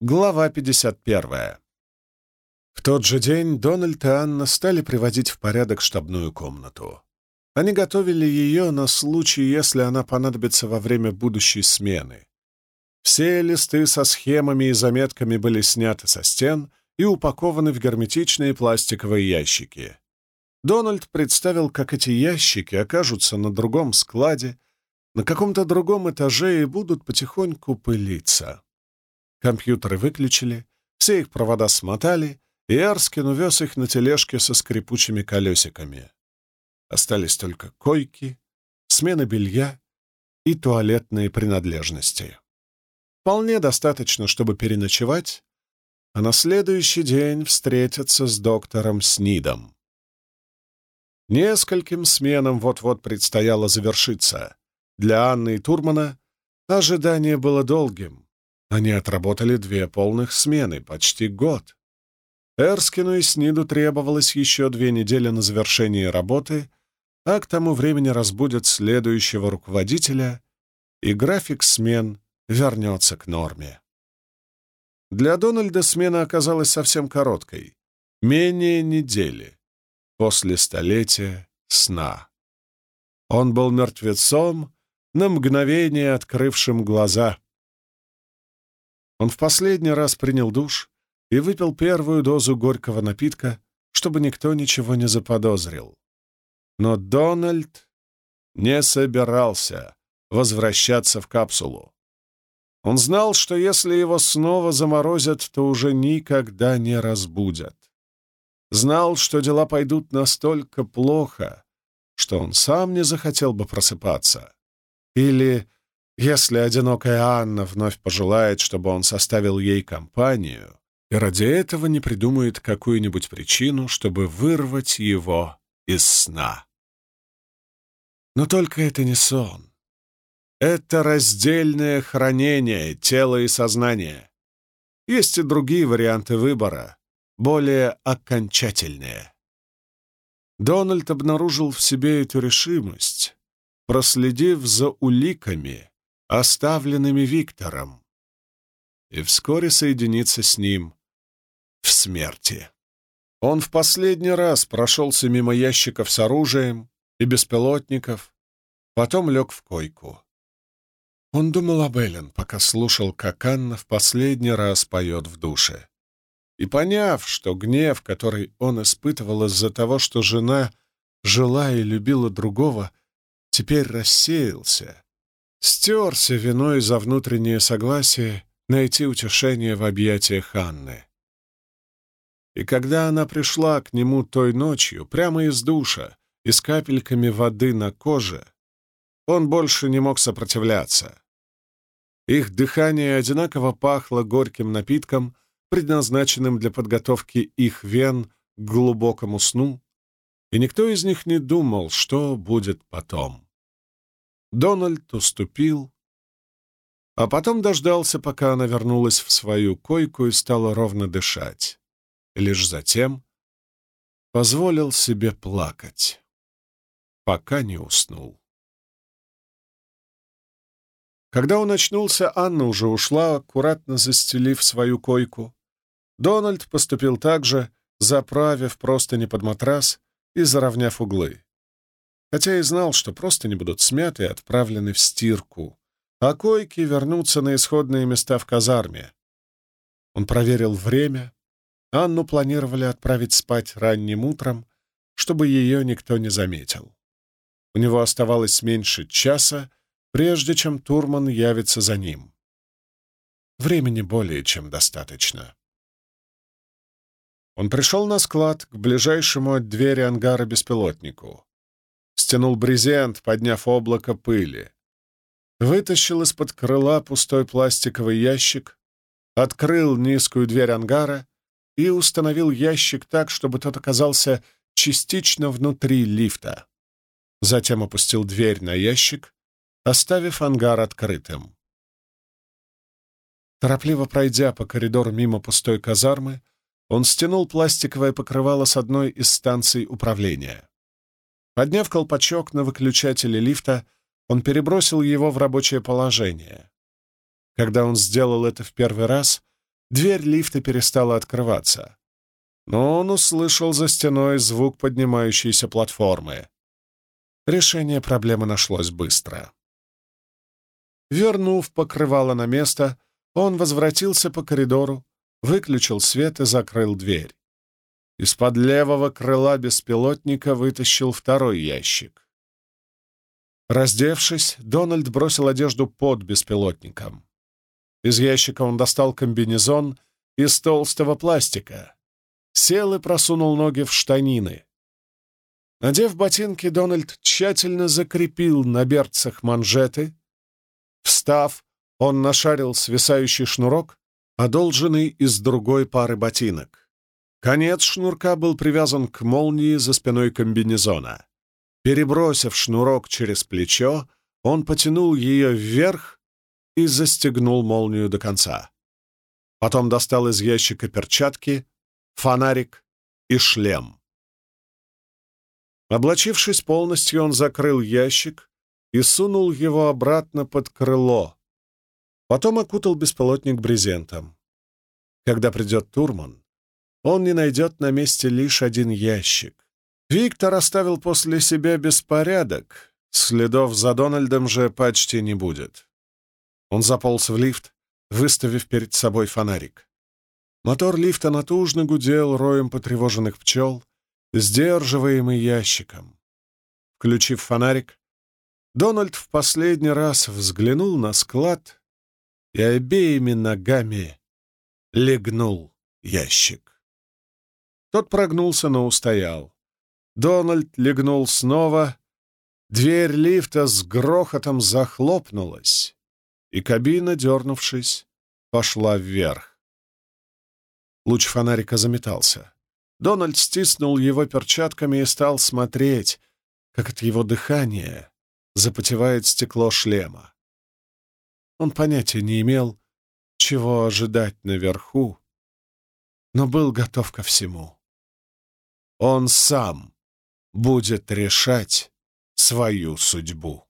Глава 51. В тот же день Дональд и Анна стали приводить в порядок штабную комнату. Они готовили ее на случай, если она понадобится во время будущей смены. Все листы со схемами и заметками были сняты со стен и упакованы в герметичные пластиковые ящики. Дональд представил, как эти ящики окажутся на другом складе, на каком-то другом этаже и будут потихоньку пылиться. Компьютеры выключили, все их провода смотали, и Эрскин увез их на тележке со скрипучими колесиками. Остались только койки, смена белья и туалетные принадлежности. Вполне достаточно, чтобы переночевать, а на следующий день встретиться с доктором Снидом. Нескольким сменам вот-вот предстояло завершиться. Для Анны и Турмана ожидание было долгим. Они отработали две полных смены, почти год. Эрскину и Сниду требовалось еще две недели на завершение работы, а к тому времени разбудят следующего руководителя, и график смен вернется к норме. Для Дональда смена оказалась совсем короткой — менее недели после столетия сна. Он был мертвецом, на мгновение открывшим глаза — он в последний раз принял душ и выпил первую дозу горького напитка, чтобы никто ничего не заподозрил. Но Дональд не собирался возвращаться в капсулу. Он знал, что если его снова заморозят, то уже никогда не разбудят. Знал, что дела пойдут настолько плохо, что он сам не захотел бы просыпаться. Или если одинокая Анна вновь пожелает, чтобы он составил ей компанию, и ради этого не придумает какую-нибудь причину, чтобы вырвать его из сна. Но только это не сон. Это раздельное хранение тела и сознания. Есть и другие варианты выбора, более окончательные. Дональд обнаружил в себе эту решимость, проследив за уликами, оставленными Виктором, и вскоре соединиться с ним в смерти. Он в последний раз прошелся мимо ящиков с оружием и беспилотников, потом лег в койку. Он думал об Эллен, пока слушал, как Анна в последний раз поет в душе. И поняв, что гнев, который он испытывал из-за того, что жена жила и любила другого, теперь рассеялся, Стерся виной за внутреннее согласие найти утешение в объятиях Анны. И когда она пришла к нему той ночью, прямо из душа и с капельками воды на коже, он больше не мог сопротивляться. Их дыхание одинаково пахло горьким напитком, предназначенным для подготовки их вен к глубокому сну, и никто из них не думал, что будет потом. Дональд уступил, а потом дождался, пока она вернулась в свою койку и стала ровно дышать. Лишь затем позволил себе плакать, пока не уснул. Когда он очнулся, Анна уже ушла, аккуратно застелив свою койку. Дональд поступил так же, заправив простыни под матрас и заровняв углы хотя и знал, что просто не будут смяты и отправлены в стирку, а койки вернутся на исходные места в казарме. Он проверил время. Анну планировали отправить спать ранним утром, чтобы ее никто не заметил. У него оставалось меньше часа, прежде чем Турман явится за ним. Времени более чем достаточно. Он пришел на склад к ближайшему от двери ангара беспилотнику стянул брезент, подняв облако пыли. Вытащил из-под крыла пустой пластиковый ящик, открыл низкую дверь ангара и установил ящик так, чтобы тот оказался частично внутри лифта. Затем опустил дверь на ящик, оставив ангар открытым. Торопливо пройдя по коридору мимо пустой казармы, он стянул пластиковое покрывало с одной из станций управления. Подняв колпачок на выключателе лифта, он перебросил его в рабочее положение. Когда он сделал это в первый раз, дверь лифта перестала открываться. Но он услышал за стеной звук поднимающейся платформы. Решение проблемы нашлось быстро. Вернув покрывало на место, он возвратился по коридору, выключил свет и закрыл дверь. Из-под левого крыла беспилотника вытащил второй ящик. Раздевшись, Дональд бросил одежду под беспилотником. Из ящика он достал комбинезон из толстого пластика. Сел и просунул ноги в штанины. Надев ботинки, Дональд тщательно закрепил на берцах манжеты. Встав, он нашарил свисающий шнурок, одолженный из другой пары ботинок. Конец шнурка был привязан к молнии за спиной комбинезона. Перебросив шнурок через плечо, он потянул ее вверх и застегнул молнию до конца. Потом достал из ящика перчатки, фонарик и шлем. Облачившись полностью, он закрыл ящик и сунул его обратно под крыло. Потом окутал беспилотник брезентом. Когда придет Турман, он не найдет на месте лишь один ящик. Виктор оставил после себя беспорядок, следов за Дональдом же почти не будет. Он заполз в лифт, выставив перед собой фонарик. Мотор лифта натужно гудел роем потревоженных пчел, сдерживаемый ящиком. Включив фонарик, Дональд в последний раз взглянул на склад и обеими ногами легнул ящик. Тот прогнулся, но устоял. Дональд легнул снова. Дверь лифта с грохотом захлопнулась, и кабина, дернувшись, пошла вверх. Луч фонарика заметался. Дональд стиснул его перчатками и стал смотреть, как от его дыхания запотевает стекло шлема. Он понятия не имел, чего ожидать наверху, но был готов ко всему. Он сам будет решать свою судьбу.